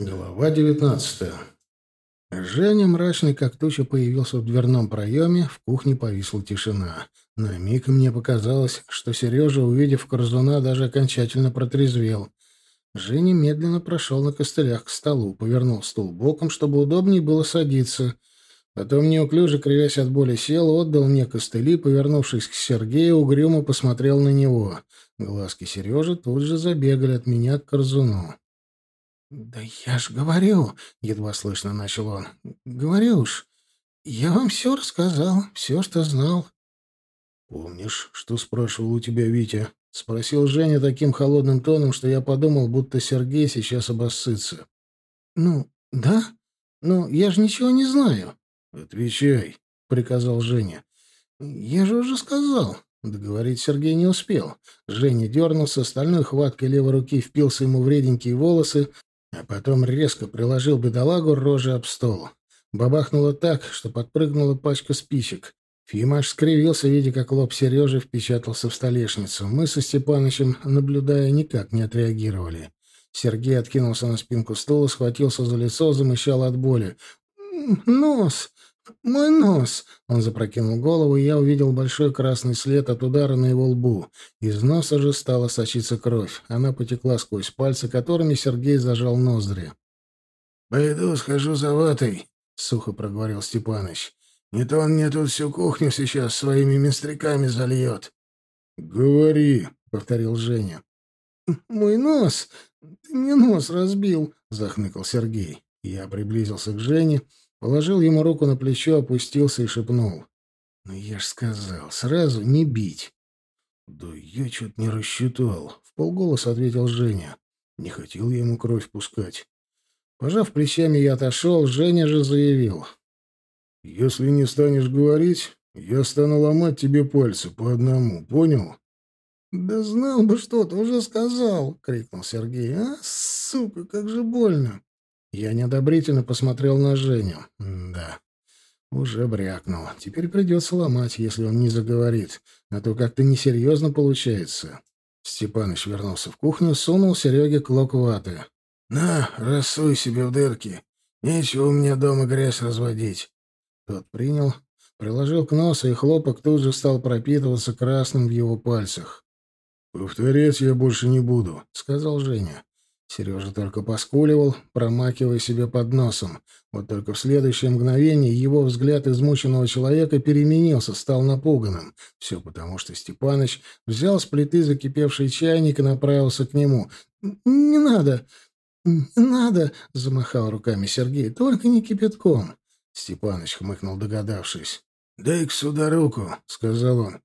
Глава девятнадцатая. Женя, мрачный как туча, появился в дверном проеме, в кухне повисла тишина. На миг мне показалось, что Сережа, увидев Корзуна, даже окончательно протрезвел. Женя медленно прошел на костылях к столу, повернул стул боком, чтобы удобнее было садиться. Потом, неуклюже кривясь от боли, сел, отдал мне костыли, повернувшись к Сергею, угрюмо посмотрел на него. Глазки Сережи тут же забегали от меня к Корзуну. «Да я ж говорю», — едва слышно начал он, — «говорю уж, я вам все рассказал, все, что знал». «Помнишь, что спрашивал у тебя Витя?» — спросил Женя таким холодным тоном, что я подумал, будто Сергей сейчас обоссытся. «Ну, да? Но я же ничего не знаю». «Отвечай», — приказал Женя. «Я же уже сказал». Договорить Сергей не успел. Женя дернулся, стальной хваткой левой руки впился ему в реденькие волосы, а потом резко приложил бедолагу рожей об стол. Бабахнуло так, что подпрыгнула пачка спичек. Фимаш скривился, видя, как лоб Сережи впечатался в столешницу. Мы со Степанычем, наблюдая, никак не отреагировали. Сергей откинулся на спинку стула, схватился за лицо, замычал от боли. «Нос! «Мой нос!» Он запрокинул голову, и я увидел большой красный след от удара на его лбу. Из носа же стала сочиться кровь. Она потекла сквозь пальцы, которыми Сергей зажал ноздри. «Пойду схожу за ватой», — сухо проговорил Степаныч. «Не то он мне тут всю кухню сейчас своими менстряками зальет». «Говори», — повторил Женя. «Мой нос! Ты мне нос разбил!» — захныкал Сергей. Я приблизился к Жене Положил ему руку на плечо, опустился и шепнул. «Ну я ж сказал, сразу не бить». «Да я что-то не рассчитал», — в полголоса ответил Женя. Не хотел я ему кровь пускать. Пожав плечами, я отошел, Женя же заявил. «Если не станешь говорить, я стану ломать тебе пальцы по одному, понял?» «Да знал бы что-то, уже сказал!» — крикнул Сергей. «А, сука, как же больно!» Я неодобрительно посмотрел на Женю. Да, уже брякнул. Теперь придется ломать, если он не заговорит. А то как-то несерьезно получается. Степаныч вернулся в кухню, сунул Сереге клок ваты. «На, рассуй себе в дырки. Нечего у меня дома грязь разводить». Тот принял, приложил к носу, и хлопок тут же стал пропитываться красным в его пальцах. «Повторять я больше не буду», — сказал Женя. Сережа только поскуливал, промакивая себе под носом. Вот только в следующее мгновение его взгляд измученного человека переменился, стал напуганным. Все потому, что Степаныч взял с плиты закипевший чайник и направился к нему. «Не надо! Не надо!» — замахал руками Сергей. «Только не кипятком!» Степаныч хмыкнул, догадавшись. «Дай-ка сюда руку», — сказал он.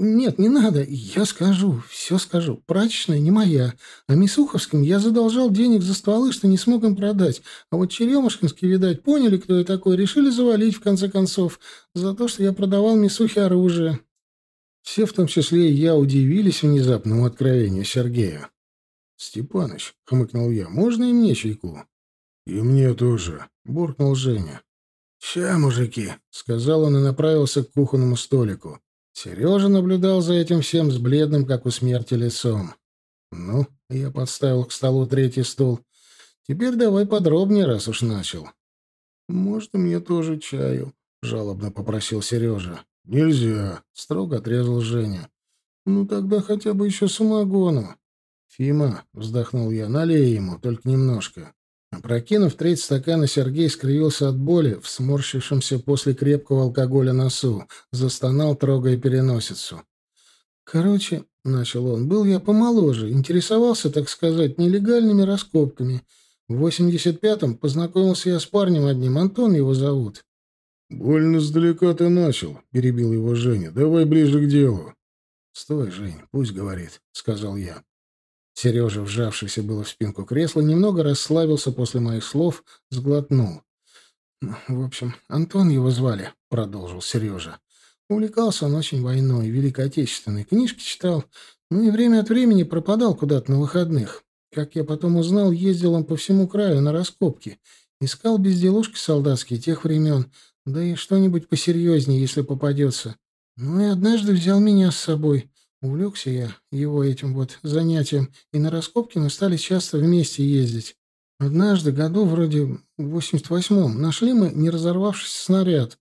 «Нет, не надо. Я скажу, все скажу. Прачечная не моя. А Мисуховским я задолжал денег за стволы, что не смог им продать. А вот Черемушкинские, видать, поняли, кто я такой, решили завалить, в конце концов, за то, что я продавал Мисухе оружие». Все, в том числе и я, удивились внезапному откровению Сергея. «Степаныч», — хмыкнул я, — «можно и мне чайку?» «И мне тоже», — буркнул Женя. «Ща, мужики», — сказал он и направился к кухонному столику. Сережа наблюдал за этим всем с бледным, как у смерти, лицом. «Ну, я подставил к столу третий стул. Теперь давай подробнее, раз уж начал». «Может, мне тоже чаю?» — жалобно попросил Сережа. «Нельзя», — строго отрезал Женя. «Ну, тогда хотя бы еще самогону». «Фима», — вздохнул я, — «налей ему, только немножко». Опрокинув треть стакана, Сергей скривился от боли в сморщившемся после крепкого алкоголя носу, застонал, трогая переносицу. «Короче», — начал он, — «был я помоложе, интересовался, так сказать, нелегальными раскопками. В 85-м познакомился я с парнем одним, Антон его зовут». «Больно сдалека ты начал», — перебил его Женя. «Давай ближе к делу». «Стой, Жень, пусть говорит», — сказал я. Сережа, вжавшийся было в спинку кресла, немного расслабился после моих слов, сглотнул. «Ну, «В общем, Антон его звали», — продолжил Сережа. «Увлекался он очень войной, Великой Отечественной, книжки читал, ну и время от времени пропадал куда-то на выходных. Как я потом узнал, ездил он по всему краю на раскопки, искал безделушки солдатские тех времен, да и что-нибудь посерьезнее, если попадется. Ну и однажды взял меня с собой». Увлекся я его этим вот занятием, и на раскопки мы стали часто вместе ездить. Однажды, году вроде в восемьдесят восьмом, нашли мы не разорвавшийся снаряд.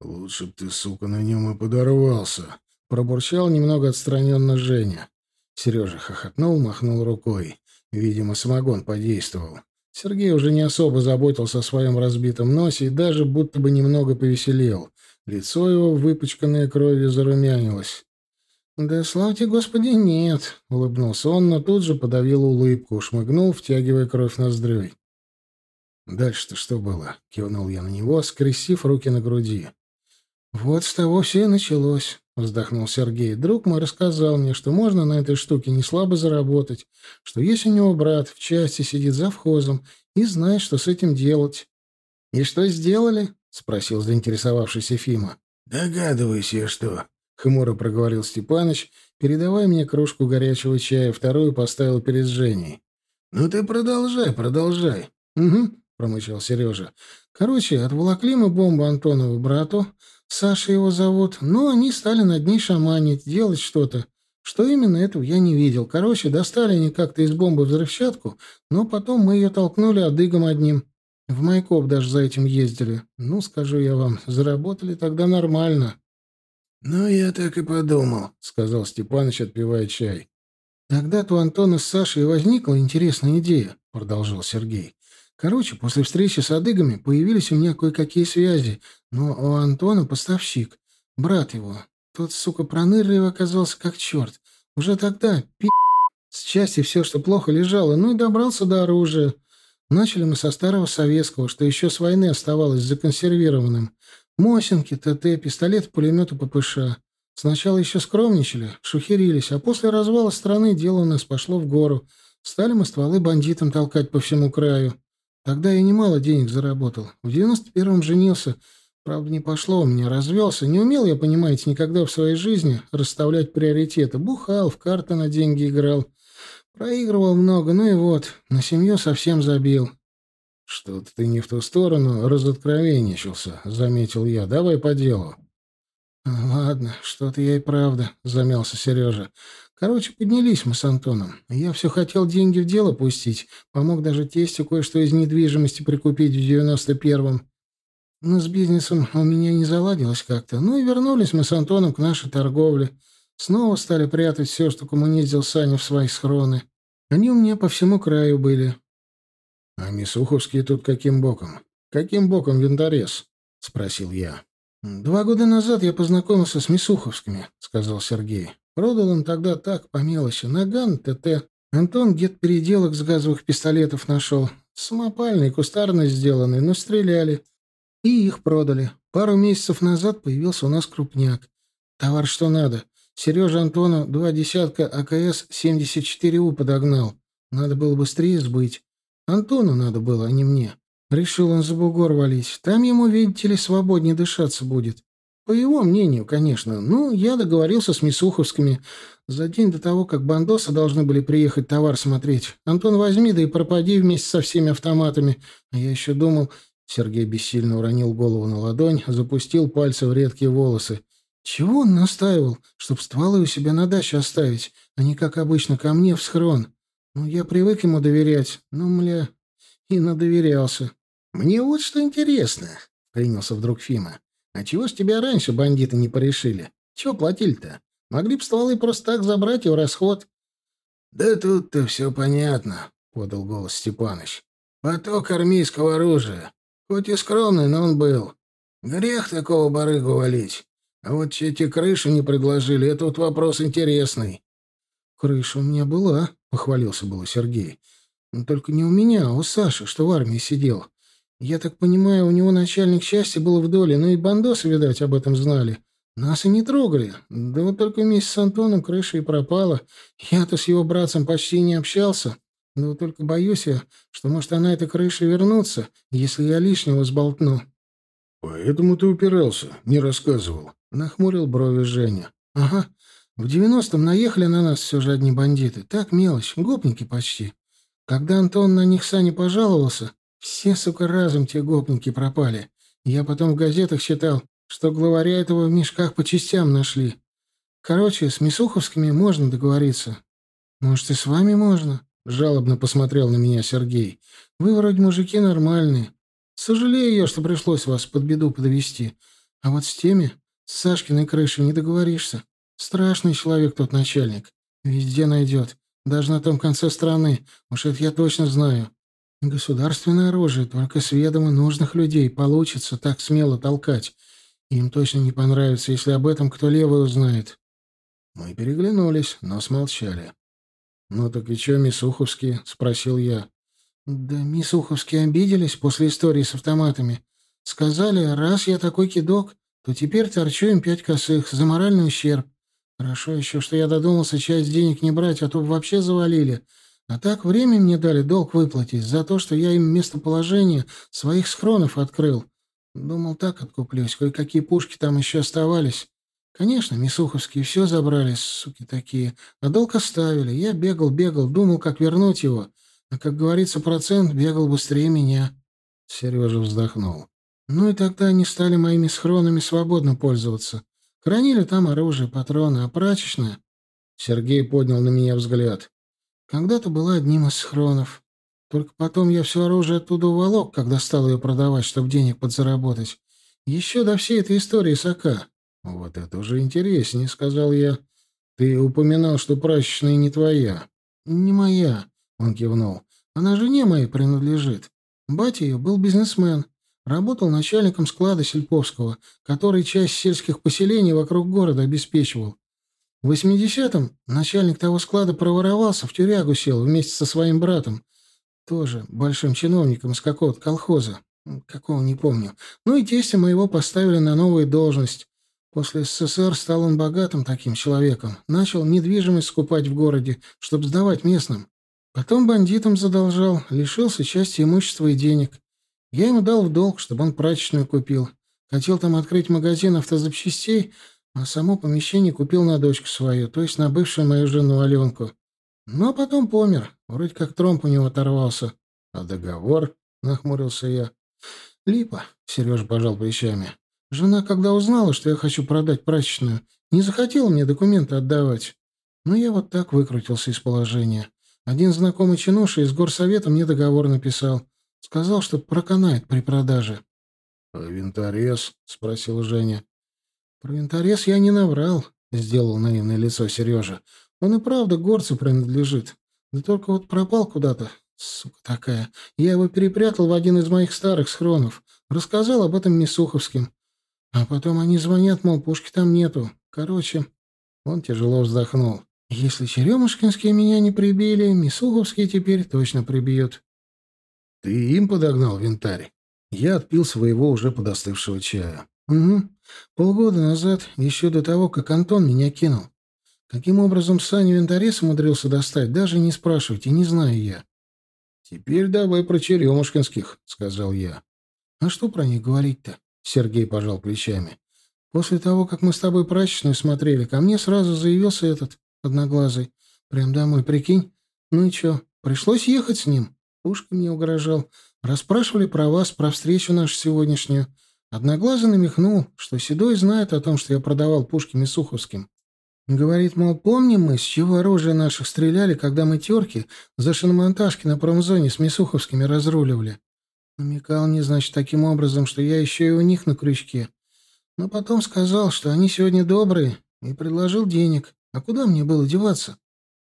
Лучше б ты, сука, на нем и подорвался. Пробурчал немного отстраненно Женя. Сережа хохотнул, махнул рукой. Видимо, самогон подействовал. Сергей уже не особо заботился о своем разбитом носе и даже будто бы немного повеселел. Лицо его, выпачканное кровью, зарумянилось. «Да славьте Господи, нет!» — улыбнулся он, но тут же подавил улыбку, шмыгнул, втягивая кровь ноздрёй. «Дальше-то что было?» — кивнул я на него, скрестив руки на груди. «Вот с того все и началось», — вздохнул Сергей. «Друг мой рассказал мне, что можно на этой штуке не слабо заработать, что есть у него брат в части сидит за вхозом и знает, что с этим делать». «И что сделали?» — спросил заинтересовавшийся Фима. «Догадываюсь я, что», — хмуро проговорил Степаныч, передавая мне кружку горячего чая, вторую поставил перед Женей. «Ну ты продолжай, продолжай». «Угу», — промычал Сережа. «Короче, отволокли мы бомбу Антонову брату, Саша его зовут, но они стали над ней шаманить, делать что-то. Что именно, этого я не видел. Короче, достали они как-то из бомбы взрывчатку, но потом мы ее толкнули одыгом одним. В Майкоп даже за этим ездили. Ну, скажу я вам, заработали тогда нормально. — Ну, я так и подумал, — сказал Степаныч, отпивая чай. — Тогда-то у Антона с Сашей возникла интересная идея, — продолжал Сергей. Короче, после встречи с адыгами появились у меня кое-какие связи, но у Антона поставщик, брат его. Тот, сука, пронырливый оказался как черт. Уже тогда пи*** с части все, что плохо лежало, ну и добрался до оружия. Начали мы со старого советского, что еще с войны оставалось законсервированным. Мосинки, ТТ, пистолет, пулемет и ППШ. Сначала еще скромничали, шухерились, а после развала страны дело у нас пошло в гору. Стали мы стволы бандитам толкать по всему краю. Тогда я немало денег заработал. В девяносто первом женился. Правда, не пошло у меня, развелся. Не умел я, понимаете, никогда в своей жизни расставлять приоритеты. Бухал, в карты на деньги играл. Проигрывал много, ну и вот, на семью совсем забил. «Что-то ты не в ту сторону разоткровенничался», — заметил я. «Давай по делу». «Ладно, что-то я и правда», — замялся Сережа. Короче, поднялись мы с Антоном. Я все хотел деньги в дело пустить. Помог даже тестю кое-что из недвижимости прикупить в девяносто первом. Но с бизнесом у меня не заладилось как-то. Ну и вернулись мы с Антоном к нашей торговле. Снова стали прятать все, что коммуниздил Саня в свои схроны. Они у меня по всему краю были. — А Мисуховские тут каким боком? Каким боком винторез? — спросил я. — Два года назад я познакомился с Мисуховскими, — сказал Сергей. Продал им тогда так, по мелочи. Наган, ТТ. Антон где-то переделок с газовых пистолетов нашел. Самопальный, кустарно сделанный, но стреляли. И их продали. Пару месяцев назад появился у нас крупняк. Товар что надо. Сережа Антону два десятка АКС-74У подогнал. Надо было быстрее сбыть. Антону надо было, а не мне. Решил он за бугор валить. Там ему, видите ли, свободнее дышаться будет. По его мнению, конечно. Ну, я договорился с Мисуховскими. За день до того, как бандосы должны были приехать товар смотреть. Антон, возьми, да и пропади вместе со всеми автоматами. А я еще думал... Сергей бессильно уронил голову на ладонь, запустил пальцы в редкие волосы. Чего он настаивал? Чтоб стволы у себя на даче оставить, а не, как обычно, ко мне в схрон. Ну, я привык ему доверять. Ну, мля, и надоверялся. Мне вот что интересно, — принялся вдруг Фима. А чего ж тебя раньше бандиты не порешили? Чего платили-то? Могли бы стволы просто так забрать и в расход. — Да тут-то все понятно, — подал голос Степаныч. — Поток армейского оружия. Хоть и скромный, но он был. Грех такого барыгу валить. А вот эти крыши не предложили, это вот вопрос интересный. — Крыша у меня была, — похвалился было Сергей. — Но только не у меня, а у Саши, что в армии сидел. Я так понимаю, у него начальник счастья был в доле, но и бандосы, видать, об этом знали. Нас и не трогали. Да вот только вместе с Антоном крыша и пропала. Я-то с его братцем почти не общался. Да вот только боюсь я, что может она эта крыша вернуться, если я лишнего сболтну. — Поэтому ты упирался, не рассказывал. — нахмурил брови Женя. — Ага. В девяностом наехали на нас все же одни бандиты. Так мелочь, гопники почти. Когда Антон на них Сане пожаловался, все, сука, разом те гопники пропали. Я потом в газетах читал, что главаря этого в мешках по частям нашли. Короче, с Мисуховскими можно договориться. Может, и с вами можно? Жалобно посмотрел на меня Сергей. Вы вроде мужики нормальные. Сожалею я, что пришлось вас под беду подвести. А вот с теми, с Сашкиной крышей не договоришься. Страшный человек тот начальник. Везде найдет. Даже на том конце страны. Уж это я точно знаю. Государственное оружие только с ведома нужных людей получится так смело толкать. Им точно не понравится, если об этом кто левый узнает. Мы переглянулись, но смолчали. «Ну так и чё, Мисуховские?» — спросил я. «Да Мисуховские обиделись после истории с автоматами. Сказали, раз я такой кидок, то теперь торчу им пять косых за моральный ущерб. Хорошо еще, что я додумался часть денег не брать, а то вообще завалили. А так время мне дали долг выплатить за то, что я им местоположение своих схронов открыл. Думал, так откуплюсь. Кое-какие пушки там еще оставались. Конечно, Мисуховские все забрали, суки такие. А долг оставили. Я бегал, бегал, думал, как вернуть его. А, как говорится, процент бегал быстрее меня. Сережа вздохнул. Ну и тогда они стали моими схронами свободно пользоваться. Хранили там оружие, патроны, а прачечная... Сергей поднял на меня взгляд. Когда-то была одним из схронов. Только потом я все оружие оттуда уволок, когда стал ее продавать, чтобы денег подзаработать. Еще до всей этой истории с АК. «Вот это уже интереснее», — сказал я. «Ты упоминал, что прачечная не твоя». «Не моя», — он кивнул. «Она жене моей принадлежит. Батя ее был бизнесмен. Работал начальником склада Сельповского, который часть сельских поселений вокруг города обеспечивал. В 80-м начальник того склада проворовался, в тюрягу сел вместе со своим братом, тоже большим чиновником из какого-то колхоза. Какого не помню. Ну и тестя моего поставили на новую должность. После СССР стал он богатым таким человеком. Начал недвижимость скупать в городе, чтобы сдавать местным. Потом бандитам задолжал, лишился части имущества и денег. Я ему дал в долг, чтобы он прачечную купил. Хотел там открыть магазин автозапчастей, а само помещение купил на дочку свою, то есть на бывшую мою жену Аленку. Ну, а потом помер. Вроде как тромб у него оторвался. А договор? Нахмурился я. Липа, Сережа пожал плечами. Жена, когда узнала, что я хочу продать прачечную, не захотела мне документы отдавать. Но я вот так выкрутился из положения. Один знакомый чинуша из горсовета мне договор написал. Сказал, что проканает при продаже. — А винторез? — спросил Женя. — Про винторез я не наврал, — сделал наивное лицо Сережа. Он и правда горцу принадлежит. Да только вот пропал куда-то. Сука такая. Я его перепрятал в один из моих старых схронов. Рассказал об этом Мисуховским. А потом они звонят, мол, пушки там нету. Короче, он тяжело вздохнул. Если Черемушкинские меня не прибили, Мисуховские теперь точно прибьют. Ты им подогнал винтарь? Я отпил своего уже подостывшего чая. Угу. Полгода назад, еще до того, как Антон меня кинул. Каким образом Саня винторез умудрился достать, даже не спрашивайте, не знаю я. «Теперь давай про Черемушкинских», — сказал я. «А что про них говорить-то?» — Сергей пожал плечами. «После того, как мы с тобой прачечную смотрели, ко мне сразу заявился этот, одноглазый. Прям домой, прикинь. Ну и чё, пришлось ехать с ним. Пушка мне угрожал. Расспрашивали про вас, про встречу нашу сегодняшнюю. Одноглазый намекнул, что Седой знает о том, что я продавал пушки Мисуховским. Говорит, мол, помним мы, с чего оружие наших стреляли, когда мы терки за шиномонтажки на промзоне с Мисуховскими разруливали. Намекал мне, значит, таким образом, что я еще и у них на крючке. Но потом сказал, что они сегодня добрые, и предложил денег. А куда мне было деваться?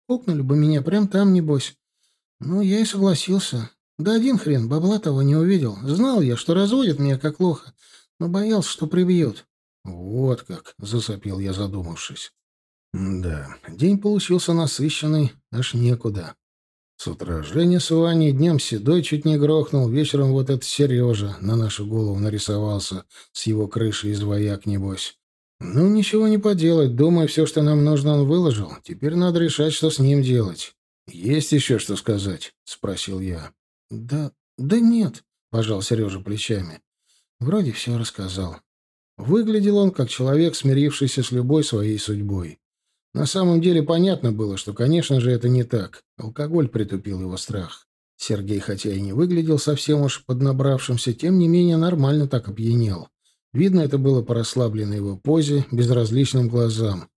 Кукнули бы меня прям там, небось. Ну, я и согласился. Да один хрен, бабла того не увидел. Знал я, что разводят меня как лоха, но боялся, что прибьют. Вот как, засопил я, задумавшись. Да, день получился насыщенный, аж некуда. С утра Женя с Ваней, днем седой чуть не грохнул, вечером вот этот Сережа на нашу голову нарисовался, с его крыши из вояк, небось. Ну, ничего не поделать, думаю, все, что нам нужно, он выложил. Теперь надо решать, что с ним делать. «Есть еще что сказать?» — спросил я. «Да... да нет», — пожал Сережа плечами. «Вроде все рассказал». Выглядел он как человек, смирившийся с любой своей судьбой. На самом деле понятно было, что, конечно же, это не так. Алкоголь притупил его страх. Сергей, хотя и не выглядел совсем уж поднабравшимся, тем не менее нормально так опьянел. Видно это было по расслабленной его позе, безразличным глазам.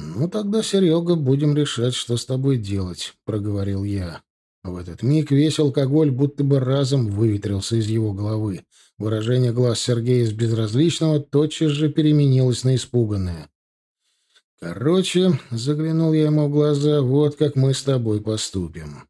«Ну, тогда, Серега, будем решать, что с тобой делать», — проговорил я. В этот миг весь алкоголь будто бы разом выветрился из его головы. Выражение глаз Сергея из безразличного тотчас же переменилось на испуганное. «Короче», — заглянул я ему в глаза, — «вот как мы с тобой поступим.